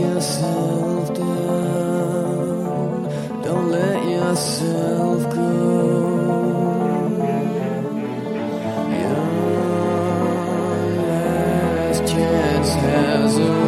yourself down. Don't let yourself go. Your last chance has arrived.